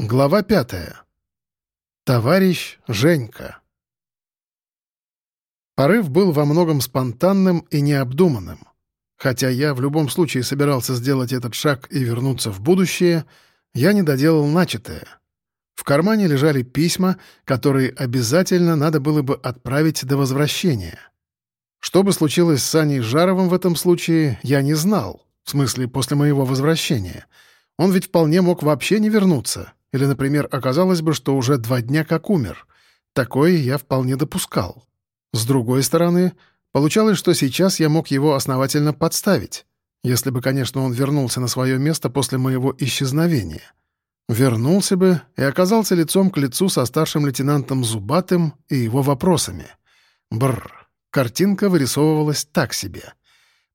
Глава пятая. Товарищ Женька. Порыв был во многом спонтанным и необдуманным. Хотя я в любом случае собирался сделать этот шаг и вернуться в будущее, я не доделал начатое. В кармане лежали письма, которые обязательно надо было бы отправить до возвращения. Что бы случилось с Саней Жаровым в этом случае, я не знал, в смысле после моего возвращения. Он ведь вполне мог вообще не вернуться, или, например, оказалось бы, что уже два дня как умер. Такое я вполне допускал. С другой стороны, получалось, что сейчас я мог его основательно подставить, если бы, конечно, он вернулся на свое место после моего исчезновения. Вернулся бы и оказался лицом к лицу со старшим лейтенантом Зубатым и его вопросами. Бррр, картинка вырисовывалась так себе.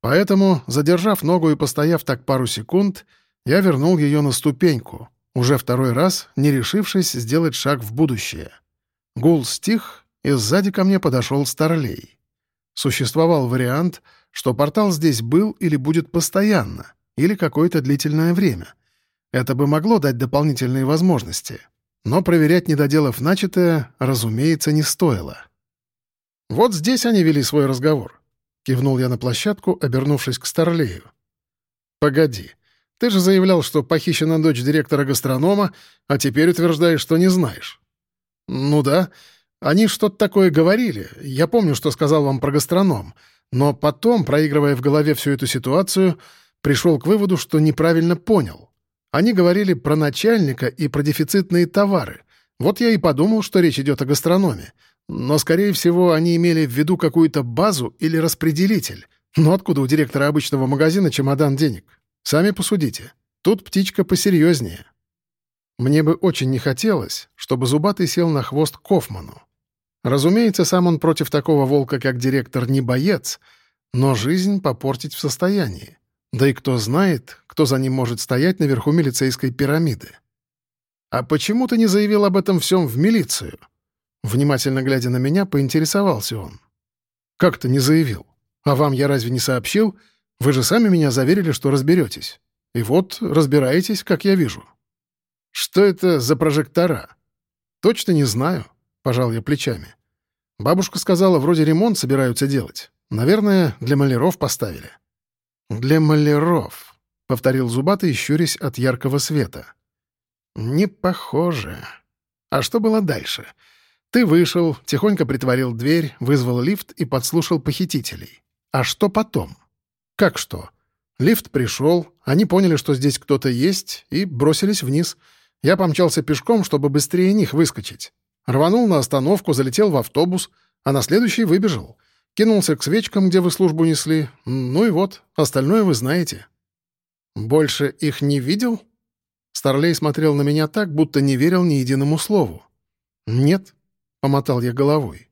Поэтому, задержав ногу и постояв так пару секунд, я вернул ее на ступеньку — уже второй раз не решившись сделать шаг в будущее. Гул стих, и сзади ко мне подошел Старлей. Существовал вариант, что портал здесь был или будет постоянно, или какое-то длительное время. Это бы могло дать дополнительные возможности. Но проверять, не доделав начатое, разумеется, не стоило. «Вот здесь они вели свой разговор», — кивнул я на площадку, обернувшись к Старлею. «Погоди, ты же заявлял, что похищена дочь директора гастронома, а теперь утверждаешь, что не знаешь». «Ну да. Они что-то такое говорили. Я помню, что сказал вам про гастроном. Но потом, проигрывая в голове всю эту ситуацию, пришел к выводу, что неправильно понял. Они говорили про начальника и про дефицитные товары. Вот я и подумал, что речь идет о гастрономе. Но, скорее всего, они имели в виду какую-то базу или распределитель. Но откуда у директора обычного магазина чемодан денег? Сами посудите. Тут птичка посерьезнее. Мне бы очень не хотелось, чтобы Зубатый сел на хвост Кофману. Разумеется, сам он против такого волка, как директор, не боец, но жизнь попортить в состоянии. Да и кто знает, кто за ним может стоять наверху милицейской пирамиды. «А почему ты не заявил об этом всем в милицию?» Внимательно глядя на меня, поинтересовался он. «Как ты не заявил? А вам я разве не сообщил, вы же сами меня заверили, что разберетесь. И вот разбираетесь, как я вижу. Что это за прожектора? Точно не знаю, пожал я плечами. Бабушка сказала, вроде ремонт собираются делать. Наверное, для маляров поставили. Для маляров, повторил Зубатый, щурясь от яркого света. Не похоже. А что было дальше? Ты вышел, тихонько притворил дверь, вызвал лифт и подслушал похитителей. А что потом? Как что? Лифт пришел, они поняли, что здесь кто-то есть, и бросились вниз. Я помчался пешком, чтобы быстрее них выскочить. Рванул на остановку, залетел в автобус, а на следующий выбежал. Кинулся к свечкам, где вы службу несли. Ну и вот, остальное вы знаете. Больше их не видел? Старлей смотрел на меня так, будто не верил ни единому слову. «Нет», — помотал я головой.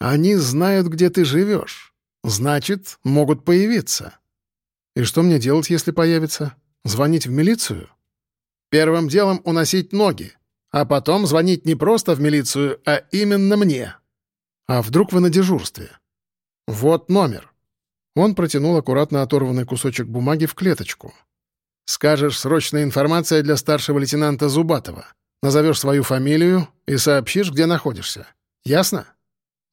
«Они знают, где ты живешь. Значит, могут появиться. И что мне делать, если появится? Звонить в милицию? Первым делом уносить ноги, а потом звонить не просто в милицию, а именно мне. А вдруг вы на дежурстве? Вот номер. Он протянул аккуратно оторванный кусочек бумаги в клеточку. Скажешь «срочная информация для старшего лейтенанта Зубатова». Назовешь свою фамилию и сообщишь, где находишься. Ясно?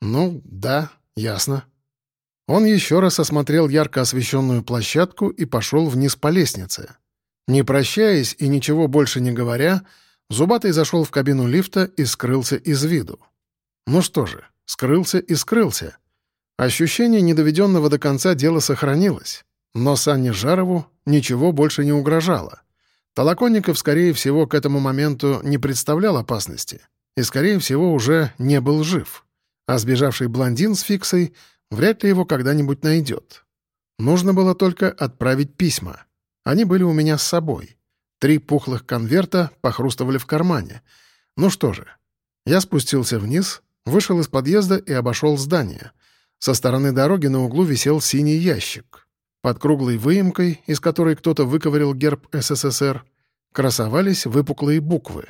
Ну, да, ясно. Он еще раз осмотрел ярко освещенную площадку и пошел вниз по лестнице. Не прощаясь и ничего больше не говоря, Зубатый зашел в кабину лифта и скрылся из виду. Ну что же, скрылся и скрылся. Ощущение недоведенного до конца дела сохранилось, но Санне Жарову ничего больше не угрожало. Толоконников, скорее всего, к этому моменту не представлял опасности и, скорее всего, уже не был жив. А сбежавший блондин с Фиксой Вряд ли его когда-нибудь найдет. Нужно было только отправить письма. Они были у меня с собой. Три пухлых конверта похрустывали в кармане. Ну что же. Я спустился вниз, вышел из подъезда и обошел здание. Со стороны дороги на углу висел синий ящик. Под круглой выемкой, из которой кто-то выковырил герб СССР, красовались выпуклые буквы.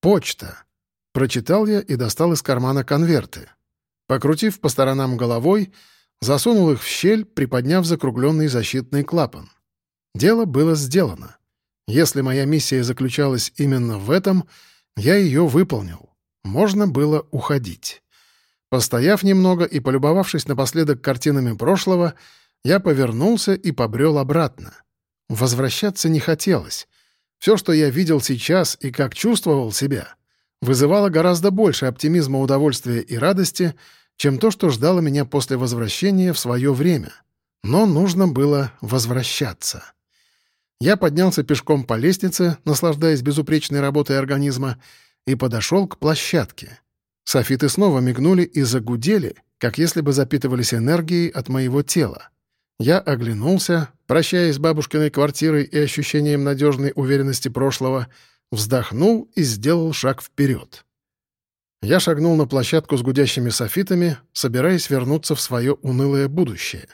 «Почта». Прочитал я и достал из кармана конверты. Покрутив по сторонам головой, засунул их в щель, приподняв закругленный защитный клапан. Дело было сделано. Если моя миссия заключалась именно в этом, я ее выполнил. Можно было уходить. Постояв немного и полюбовавшись напоследок картинами прошлого, я повернулся и побрел обратно. Возвращаться не хотелось. Все, что я видел сейчас и как чувствовал себя, вызывало гораздо больше оптимизма, удовольствия и радости, чем то, что ждало меня после возвращения в свое время. Но нужно было возвращаться. Я поднялся пешком по лестнице, наслаждаясь безупречной работой организма, и подошел к площадке. Софиты снова мигнули и загудели, как если бы запитывались энергией от моего тела. Я оглянулся, прощаясь с бабушкиной квартирой и ощущением надежной уверенности прошлого, вздохнул и сделал шаг вперед. Я шагнул на площадку с гудящими софитами, собираясь вернуться в свое унылое будущее.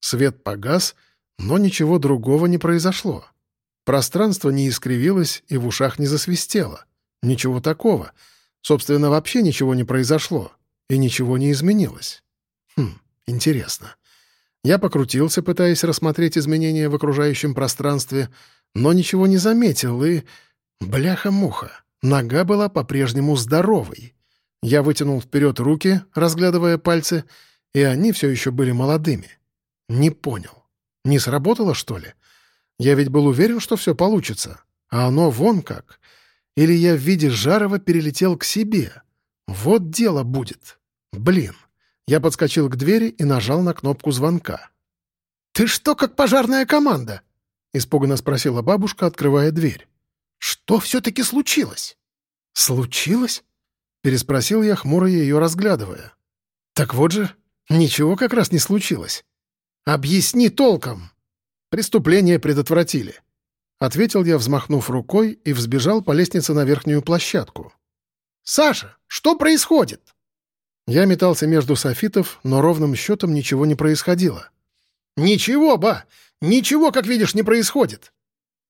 Свет погас, но ничего другого не произошло. Пространство не искривилось и в ушах не засвистело. Ничего такого — Собственно, вообще ничего не произошло, и ничего не изменилось. Хм, интересно. Я покрутился, пытаясь рассмотреть изменения в окружающем пространстве, но ничего не заметил, и... Бляха-муха, нога была по-прежнему здоровой. Я вытянул вперед руки, разглядывая пальцы, и они все еще были молодыми. Не понял. Не сработало, что ли? Я ведь был уверен, что все получится. А оно вон как. Или я в виде Жарова перелетел к себе? Вот дело будет. Блин. Я подскочил к двери и нажал на кнопку звонка. «Ты что, как пожарная команда?» — испуганно спросила бабушка, открывая дверь. «Что все-таки случилось?» «Случилось?» — переспросил я, хмуро ее разглядывая. «Так вот же, ничего как раз не случилось. Объясни толком!» Преступление предотвратили. — ответил я, взмахнув рукой, и взбежал по лестнице на верхнюю площадку. «Саша, что происходит?» Я метался между софитов, но ровным счетом ничего не происходило. «Ничего, ба! Ничего, как видишь, не происходит!»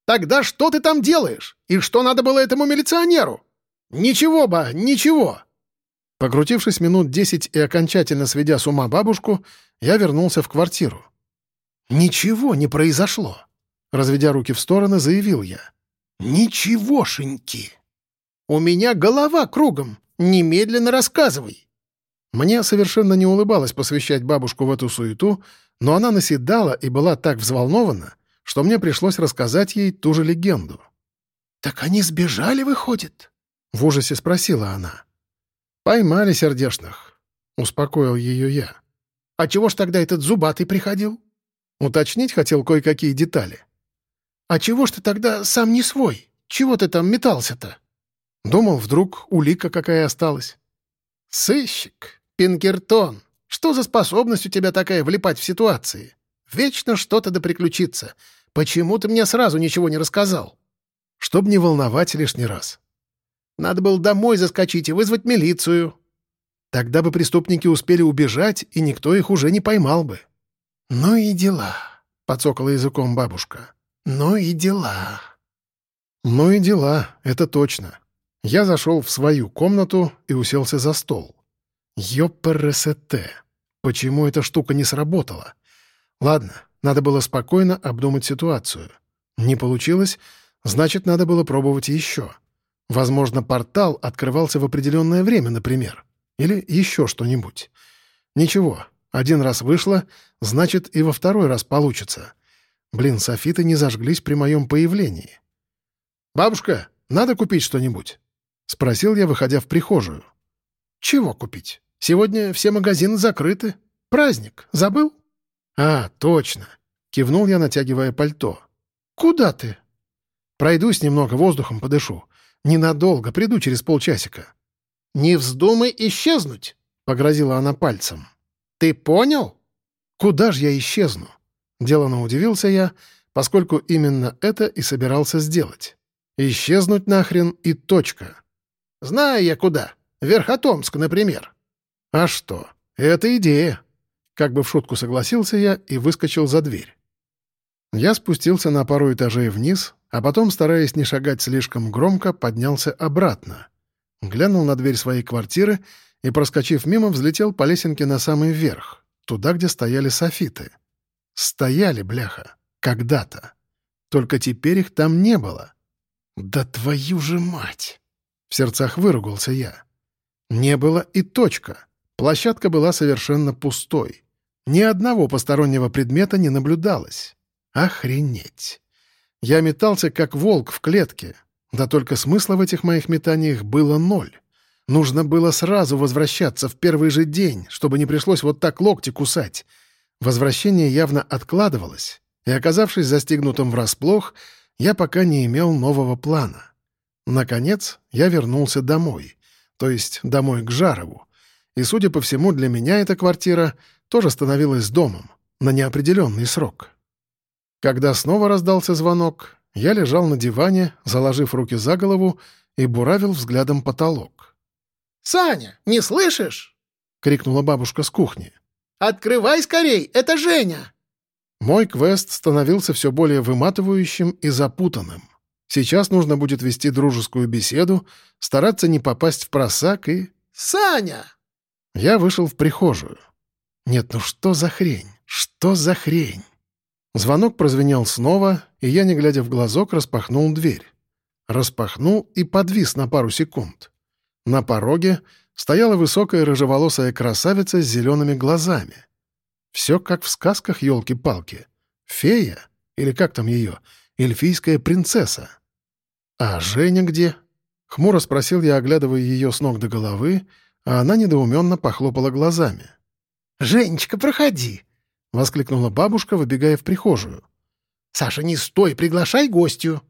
«Тогда что ты там делаешь? И что надо было этому милиционеру?» «Ничего, ба, ничего!» Покрутившись минут десять и окончательно сведя с ума бабушку, я вернулся в квартиру. Ничего не произошло. Разведя руки в стороны, заявил я. «Ничегошеньки! У меня голова кругом! Немедленно рассказывай!» Мне совершенно не улыбалось посвящать бабушку в эту суету, но она наседала и была так взволнована, что мне пришлось рассказать ей ту же легенду. «Так они сбежали, выходит?» — в ужасе спросила она. «Поймали сердешных», — успокоил ее я. «А чего ж тогда этот зубатый приходил?» Уточнить хотел кое-какие детали. «А чего ж ты тогда сам не свой? Чего ты там метался-то?» Думал, вдруг улика какая осталась. «Сыщик, Пинкертон, что за способность у тебя такая влипать в ситуации? Вечно что-то да приключится. Почему ты мне сразу ничего не рассказал?» «Чтоб не волновать лишний раз». «Надо было домой заскочить и вызвать милицию». Тогда бы преступники успели убежать, и никто их уже не поймал бы. «Ну и дела», — подсокала языком бабушка. «Ну и дела». «Ну и дела, это точно». Я зашел в свою комнату и уселся за стол. Ёпрст. Почему эта штука не сработала? Ладно, надо было спокойно обдумать ситуацию. Не получилось, значит, надо было пробовать еще. Возможно, портал открывался в определенное время, например. Или еще что-нибудь. Ничего, один раз вышло, значит, и во второй раз получится. Блин, софиты не зажглись при моем появлении. «Бабушка, надо купить что-нибудь?» — спросил я, выходя в прихожую. «Чего купить? Сегодня все магазины закрыты. Праздник. Забыл?» «А, точно!» — кивнул я, натягивая пальто. «Куда ты?» «Пройдусь немного, воздухом подышу. Ненадолго, приду через полчасика». «Не вздумай исчезнуть!» — погрозила она пальцем. «Ты понял?» «Куда же я исчезну?» Делано удивился я, поскольку именно это и собирался сделать. Исчезнуть нахрен и точка. Знаю я куда. Верхотомск, например. А что? Это идея. Как бы в шутку согласился я и выскочил за дверь. Я спустился на пару этажей вниз, а потом, стараясь не шагать слишком громко, поднялся обратно. Глянул на дверь своей квартиры и, проскочив мимо, взлетел по лесенке на самый верх, туда, где стояли софиты. Стояли, бляха, когда-то. Только теперь их там не было. «Да твою же мать!» — в сердцах выругался я. Не было и точка. Площадка была совершенно пустой. Ни одного постороннего предмета не наблюдалось. Охренеть! Я метался, как волк в клетке. Да только смысла в этих моих метаниях было ноль. Нужно было сразу возвращаться в первый же день, чтобы не пришлось вот так локти кусать. Возвращение явно откладывалось, и, оказавшись застигнутым врасплох, я пока не имел нового плана. Наконец, я вернулся домой, то есть домой к Жарову. И, судя по всему, для меня эта квартира тоже становилась домом на неопределенный срок. Когда снова раздался звонок, я лежал на диване, заложив руки за голову и буравил взглядом потолок. «Саня, не слышишь?» — крикнула бабушка с кухни. «Открывай скорей, это Женя!» Мой квест становился все более выматывающим и запутанным. Сейчас нужно будет вести дружескую беседу, стараться не попасть в просак и... «Саня!» Я вышел в прихожую. Нет, ну что за хрень? Что за хрень? Звонок прозвенел снова, и я, не глядя в глазок, распахнул дверь. Распахнул и подвис на пару секунд. На пороге стояла высокая рыжеволосая красавица с зелеными глазами. Все как в сказках елки-палки. Фея, или как там ее, эльфийская принцесса. «А Женя где?» — хмуро спросил я, оглядывая ее с ног до головы, а она недоуменно похлопала глазами. «Женечка, проходи!» — воскликнула бабушка, выбегая в прихожую. «Саша, не стой, приглашай гостью!»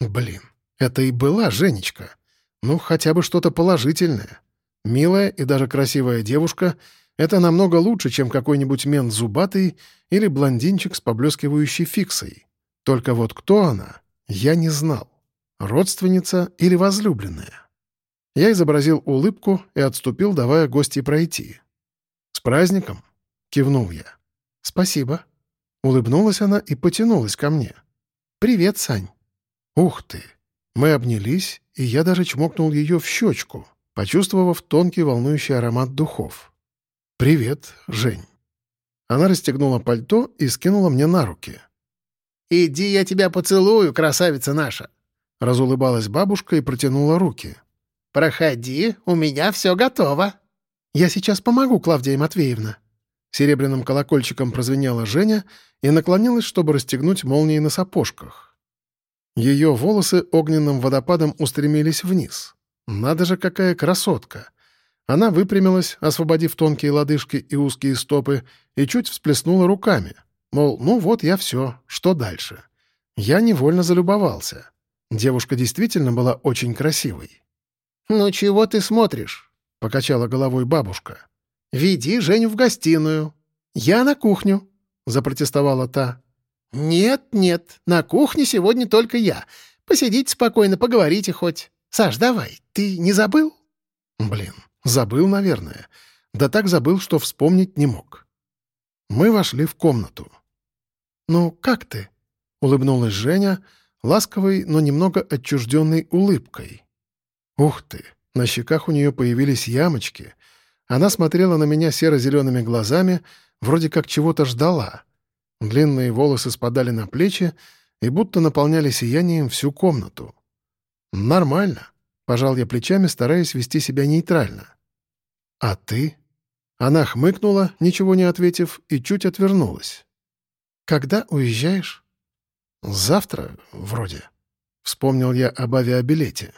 «Блин, это и была Женечка. Ну, хотя бы что-то положительное. Милая и даже красивая девушка — это намного лучше, чем какой-нибудь мент зубатый или блондинчик с поблескивающей фиксой. Только вот кто она, я не знал. Родственница или возлюбленная. Я изобразил улыбку и отступил, давая гости пройти. «С праздником!» — кивнул я. «Спасибо». Улыбнулась она и потянулась ко мне. «Привет, Сань». «Ух ты!» Мы обнялись, и я даже чмокнул ее в щечку, почувствовав тонкий волнующий аромат духов. «Привет, Жень». Она расстегнула пальто и скинула мне на руки. «Иди, я тебя поцелую, красавица наша!» Разулыбалась бабушка и протянула руки. «Проходи, у меня все готово». «Я сейчас помогу, Клавдия Матвеевна». Серебряным колокольчиком прозвенела Женя и наклонилась, чтобы расстегнуть молнии на сапожках. Ее волосы огненным водопадом устремились вниз. Надо же, какая красотка! Она выпрямилась, освободив тонкие лодыжки и узкие стопы, и чуть всплеснула руками. Мол, ну вот я все, что дальше? Я невольно залюбовался. Девушка действительно была очень красивой. «Ну чего ты смотришь?» — покачала головой бабушка. «Веди Женю в гостиную. Я на кухню», — запротестовала та. «Нет, нет, на кухне сегодня только я. Посидите спокойно, поговорите хоть. Саш, давай, ты не забыл?» «Блин, забыл, наверное. Да так забыл, что вспомнить не мог». Мы вошли в комнату. «Ну, как ты?» — улыбнулась Женя, — ласковой, но немного отчужденной улыбкой. Ух ты! На щеках у нее появились ямочки. Она смотрела на меня серо-зелеными глазами, вроде как чего-то ждала. Длинные волосы спадали на плечи и будто наполняли сиянием всю комнату. «Нормально», — пожал я плечами, стараясь вести себя нейтрально. «А ты?» Она хмыкнула, ничего не ответив, и чуть отвернулась. «Когда уезжаешь?» «Завтра, вроде». Вспомнил я об авиабилете.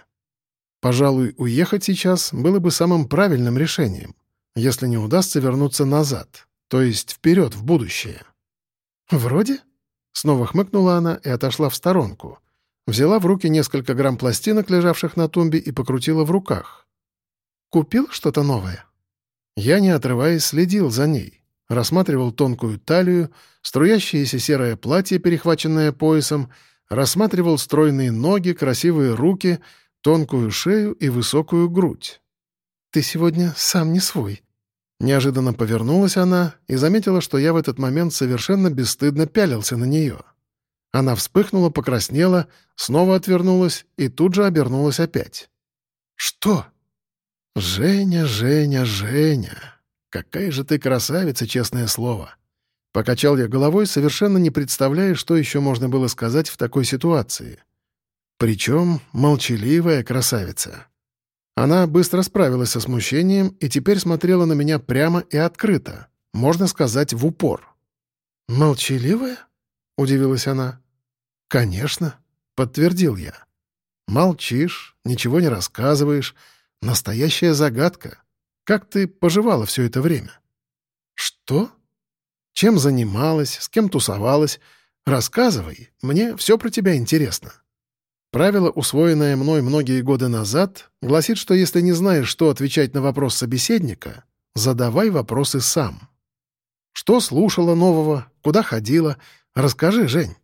Пожалуй, уехать сейчас было бы самым правильным решением, если не удастся вернуться назад, то есть вперед, в будущее. «Вроде?» Снова хмыкнула она и отошла в сторонку. Взяла в руки несколько грамм пластинок, лежавших на тумбе, и покрутила в руках. «Купил что-то новое?» Я, не отрываясь, следил за ней рассматривал тонкую талию, струящееся серое платье, перехваченное поясом, рассматривал стройные ноги, красивые руки, тонкую шею и высокую грудь. «Ты сегодня сам не свой». Неожиданно повернулась она и заметила, что я в этот момент совершенно бесстыдно пялился на нее. Она вспыхнула, покраснела, снова отвернулась и тут же обернулась опять. «Что?» «Женя, Женя, Женя!» «Какая же ты красавица, честное слово!» Покачал я головой, совершенно не представляя, что еще можно было сказать в такой ситуации. Причем молчаливая красавица. Она быстро справилась со смущением и теперь смотрела на меня прямо и открыто, можно сказать, в упор. «Молчаливая?» — удивилась она. «Конечно», — подтвердил я. «Молчишь, ничего не рассказываешь. Настоящая загадка. Как ты поживала все это время?» «Что?» Чем занималась, с кем тусовалась? Рассказывай, мне все про тебя интересно». Правило, усвоенное мной многие годы назад, гласит, что если не знаешь, что отвечать на вопрос собеседника, задавай вопросы сам. Что слушала нового, куда ходила? Расскажи, Жень.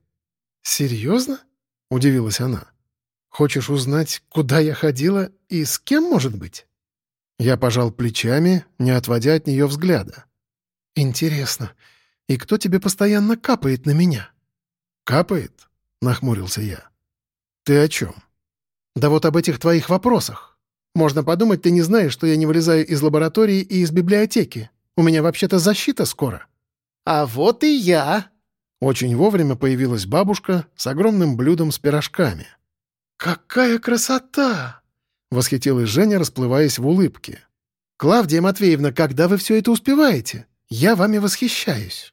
«Серьезно?» — удивилась она. «Хочешь узнать, куда я ходила и с кем, может быть?» Я пожал плечами, не отводя от нее взгляда. «Интересно, и кто тебе постоянно капает на меня?» «Капает?» — нахмурился я. «Ты о чем?» «Да вот об этих твоих вопросах. Можно подумать, ты не знаешь, что я не вылезаю из лаборатории и из библиотеки. У меня вообще-то защита скоро». «А вот и я!» Очень вовремя появилась бабушка с огромным блюдом с пирожками. «Какая красота!» — восхитилась Женя, расплываясь в улыбке. «Клавдия Матвеевна, когда вы все это успеваете? Я вами восхищаюсь».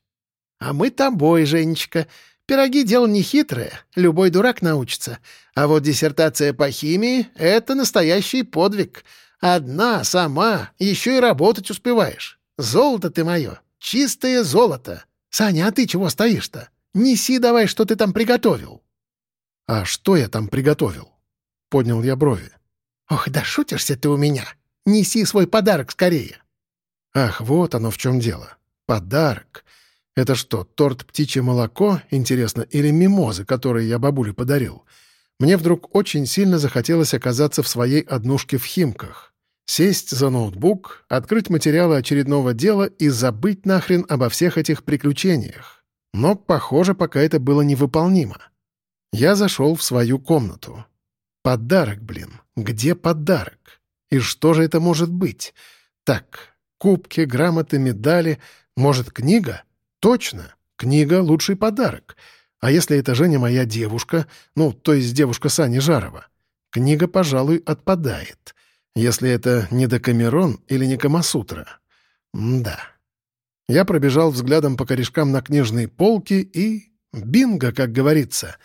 «А мы тобой, Женечка. Пироги — дело нехитрое, любой дурак научится. А вот диссертация по химии — это настоящий подвиг. Одна, сама, еще и работать успеваешь. Золото ты мое, чистое золото. Саня, а ты чего стоишь-то? Неси давай, что ты там приготовил». «А что я там приготовил?» — поднял я брови. «Ох, да шутишься ты у меня. Неси свой подарок скорее». «Ах, вот оно в чем дело. Подарок. Это что, торт «Птичье молоко», интересно, или мимозы, которые я бабуле подарил? Мне вдруг очень сильно захотелось оказаться в своей однушке в Химках. Сесть за ноутбук, открыть материалы очередного дела и забыть нахрен обо всех этих приключениях. Но, похоже, пока это было невыполнимо. Я зашел в свою комнату. Подарок, блин. Где подарок? И что же это может быть? Так, кубки, грамоты, медали. Может, книга? Точно, книга — лучший подарок. А если это Женя моя девушка, ну, то есть девушка Сани Жарова, книга, пожалуй, отпадает. Если это не Декамерон или не Камасутра. да. Я пробежал взглядом по корешкам на книжной полке и... Бинго, как говорится.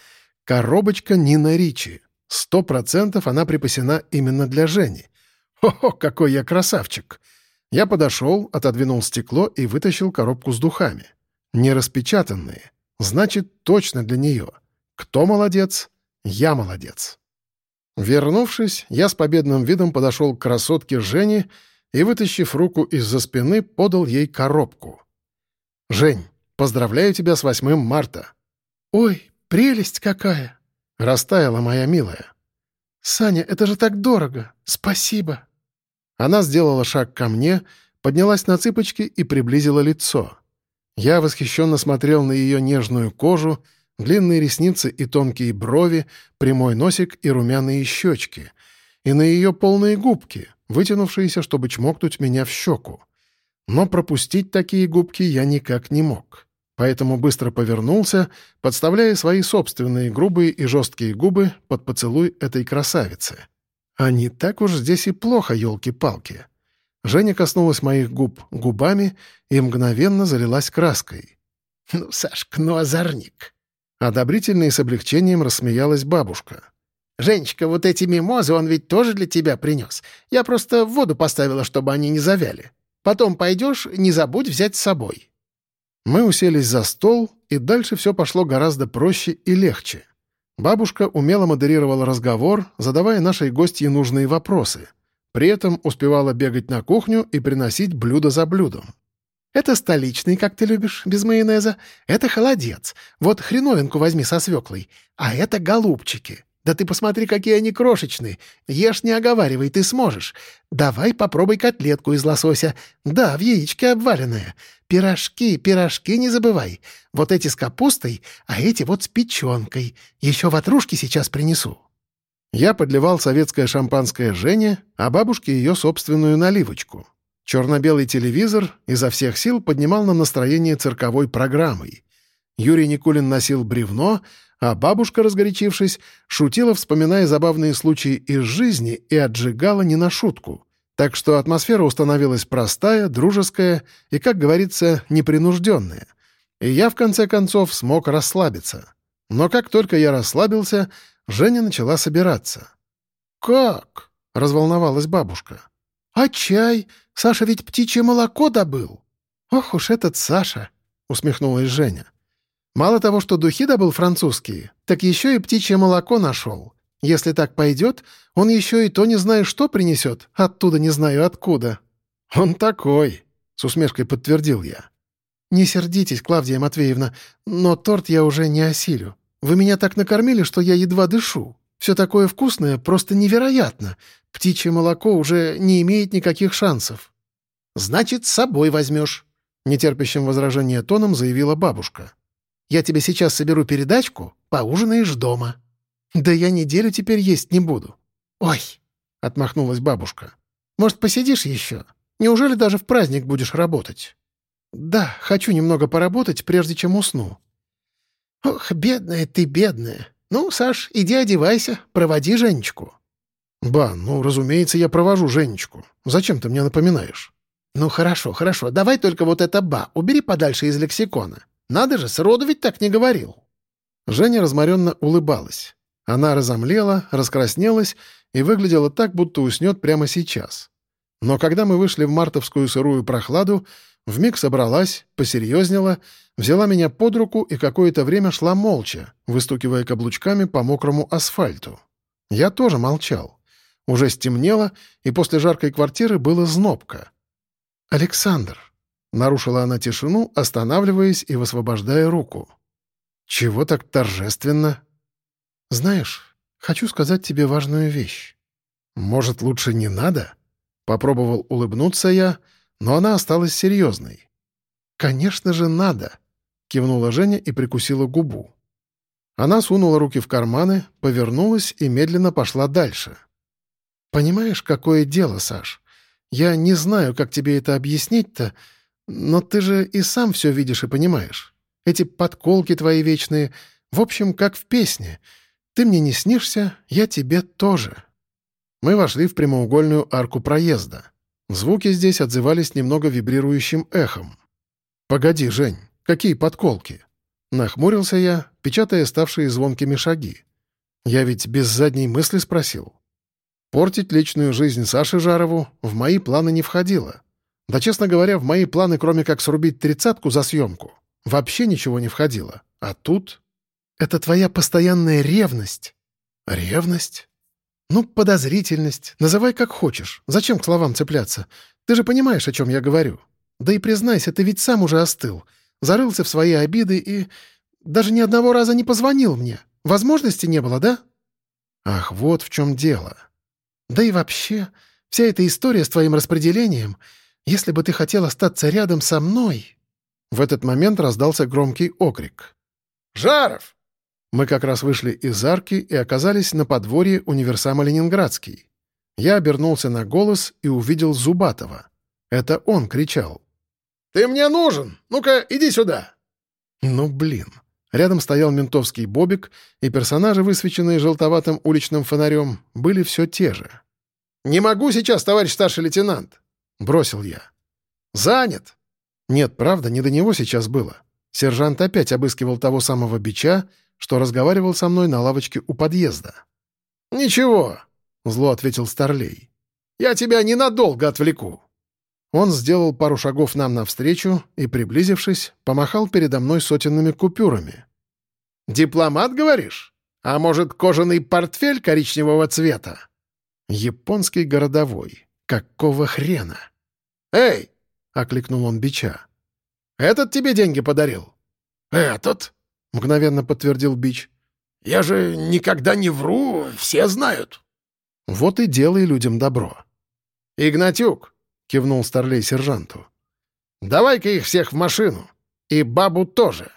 Коробочка Нина Ричи. Сто процентов она припасена именно для Жени. Хо-хо, какой я красавчик! Я подошел, отодвинул стекло и вытащил коробку с духами. Не распечатанные. Значит, точно для нее. Кто молодец? Я молодец. Вернувшись, я с победным видом подошел к красотке Жене и, вытащив руку из-за спины, подал ей коробку. «Жень, поздравляю тебя с 8 марта!» «Ой, прелесть какая!» — растаяла моя милая. «Саня, это же так дорого! Спасибо!» Она сделала шаг ко мне, поднялась на цыпочки и приблизила лицо. Я восхищенно смотрел на ее нежную кожу, длинные ресницы и тонкие брови, прямой носик и румяные щечки, и на ее полные губки, вытянувшиеся, чтобы чмокнуть меня в щеку. Но пропустить такие губки я никак не мог. Поэтому быстро повернулся, подставляя свои собственные грубые и жесткие губы под поцелуй этой красавицы. А не так уж здесь и плохо, елки-палки. Женя коснулась моих губ губами и мгновенно залилась краской. «Ну, Сашка, ну озорник!» Одобрительно и с облегчением рассмеялась бабушка. «Женечка, вот эти мимозы он ведь тоже для тебя принес. Я просто в воду поставила, чтобы они не завяли. Потом пойдешь, не забудь взять с собой». Мы уселись за стол, и дальше все пошло гораздо проще и легче. Бабушка умело модерировала разговор, задавая нашей гостье нужные вопросы — при этом успевала бегать на кухню и приносить блюдо за блюдом. «Это столичный, как ты любишь, без майонеза. Это холодец. Вот хреновинку возьми со свеклой. А это голубчики. Да ты посмотри, какие они крошечные. Ешь не оговаривай, ты сможешь. Давай попробуй котлетку из лосося. Да, в яичке обваленная. Пирожки, пирожки не забывай. Вот эти с капустой, а эти вот с печенкой. Еще ватрушки сейчас принесу». Я подливал советское шампанское Жене, а бабушке ее собственную наливочку. Черно-белый телевизор изо всех сил поднимал на настроение цирковой программой. Юрий Никулин носил бревно, а бабушка, разгорячившись, шутила, вспоминая забавные случаи из жизни и отжигала не на шутку. Так что атмосфера установилась простая, дружеская и, как говорится, непринужденная. И я, в конце концов, смог расслабиться. Но как только я расслабился, Женя начала собираться. «Как?» — разволновалась бабушка. «А чай? Саша ведь птичье молоко добыл». «Ох уж этот Саша!» — усмехнулась Женя. «Мало того, что духи добыл французские, так еще и птичье молоко нашел. Если так пойдет, он еще и то не знаю что принесет, оттуда не знаю откуда». «Он такой», — с усмешкой подтвердил я. «Не сердитесь, Клавдия Матвеевна, но торт я уже не осилю. Вы меня так накормили, что я едва дышу. Все такое вкусное, просто невероятно. Птичье молоко уже не имеет никаких шансов». «Значит, с собой возьмешь», — нетерпящим возражения тоном заявила бабушка. «Я тебе сейчас соберу передачку, поужинаешь дома». «Да я неделю теперь есть не буду». «Ой!» — отмахнулась бабушка. «Может, посидишь еще? Неужели даже в праздник будешь работать?» «Да, хочу немного поработать, прежде чем усну». «Ох, бедная ты, бедная. Ну, Саш, иди одевайся, проводи Женечку». «Ба, ну, разумеется, я провожу Женечку. Зачем ты мне напоминаешь?» «Ну, хорошо, хорошо. Давай только вот это «ба» убери подальше из лексикона. Надо же, сроду ведь так не говорил». Женя разморенно улыбалась. Она разомлела, раскраснелась и выглядела так, будто уснет прямо сейчас. Но когда мы вышли в мартовскую сырую прохладу, вмиг собралась, посерьезнела, взяла меня под руку и какое-то время шла молча, выстукивая каблучками по мокрому асфальту. Я тоже молчал. Уже стемнело, и после жаркой квартиры было знобко. «Александр», — нарушила она тишину, останавливаясь и высвобождая руку. «Чего так торжественно?» «Знаешь, хочу сказать тебе важную вещь. Может, лучше не надо?» Попробовал улыбнуться я, но она осталась серьезной. «Конечно же, надо!» — кивнула Женя и прикусила губу. Она сунула руки в карманы, повернулась и медленно пошла дальше. «Понимаешь, какое дело, Саш? Я не знаю, как тебе это объяснить-то, но ты же и сам все видишь и понимаешь. Эти подколки твои вечные, в общем, как в песне — ты мне не снишься, я тебе тоже. Мы вошли в прямоугольную арку проезда. Звуки здесь отзывались немного вибрирующим эхом. «Погоди, Жень, какие подколки?» Нахмурился я, печатая ставшие звонкими шаги. Я ведь без задней мысли спросил. Портить личную жизнь Саши Жарову в мои планы не входило. Да, честно говоря, в мои планы, кроме как срубить тридцатку за съемку, вообще ничего не входило. А тут... Это твоя постоянная ревность. Ревность? Ну, подозрительность. Называй как хочешь. Зачем к словам цепляться? Ты же понимаешь, о чем я говорю. Да и признайся, ты ведь сам уже остыл. Зарылся в свои обиды и... Даже ни одного раза не позвонил мне. Возможности не было, да? Ах, вот в чем дело. Да и вообще, вся эта история с твоим распределением, если бы ты хотел остаться рядом со мной... В этот момент раздался громкий окрик. «Жаров! Мы как раз вышли из арки и оказались на подворье универсама «Ленинградский». Я обернулся на голос и увидел Зубатова. Это он кричал. «Ты мне нужен! Ну-ка, иди сюда!» Ну, блин. Рядом стоял ментовский бобик, и персонажи, высвеченные желтоватым уличным фонарем, были все те же. «Не могу сейчас, товарищ старший лейтенант!» — бросил я. «Занят!» Нет, правда, не до него сейчас было. Сержант опять обыскивал того самого бича, что разговаривал со мной на лавочке у подъезда. «Ничего», — зло ответил Старлей. «Я тебя ненадолго отвлеку». Он сделал пару шагов нам навстречу и, приблизившись, помахал передо мной сотенными купюрами. «Дипломат, говоришь? А может, кожаный портфель коричневого цвета?» «Японский городовой. Какого хрена?» «Эй!» — окликнул он бича. «Этот тебе деньги подарил?» «Этот?» — мгновенно подтвердил Бич. «Я же никогда не вру, все знают». «Вот и делай людям добро». «Игнатюк», — кивнул Старлей сержанту, — «давай-ка их всех в машину. И бабу тоже».